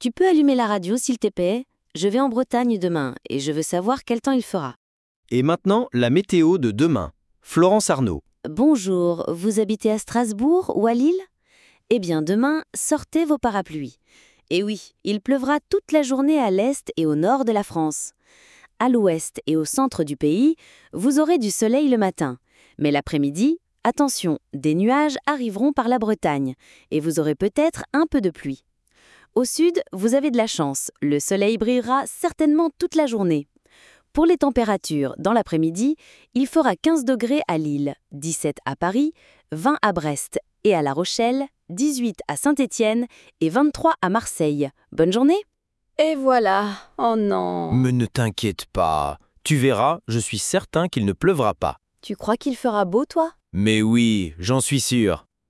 Tu peux allumer la radio, s'il te plaît Je vais en Bretagne demain et je veux savoir quel temps il fera. Et maintenant, la météo de demain. Florence Arnaud. Bonjour, vous habitez à Strasbourg ou à Lille? Eh bien, demain, sortez vos parapluies. Et oui, il pleuvra toute la journée à l'est et au nord de la France. À l'ouest et au centre du pays, vous aurez du soleil le matin. Mais l'après-midi, attention, des nuages arriveront par la Bretagne et vous aurez peut-être un peu de pluie. Au sud, vous avez de la chance, le soleil brillera certainement toute la journée. Pour les températures, dans l'après-midi, il fera 15 degrés à Lille, 17 à Paris, 20 à Brest et à La Rochelle, 18 à Saint-Étienne et 23 à Marseille. Bonne journée Et voilà. Oh non. Mais ne t'inquiète pas. Tu verras, je suis certain qu'il ne pleuvra pas. Tu crois qu'il fera beau, toi? Mais oui, j'en suis sûr.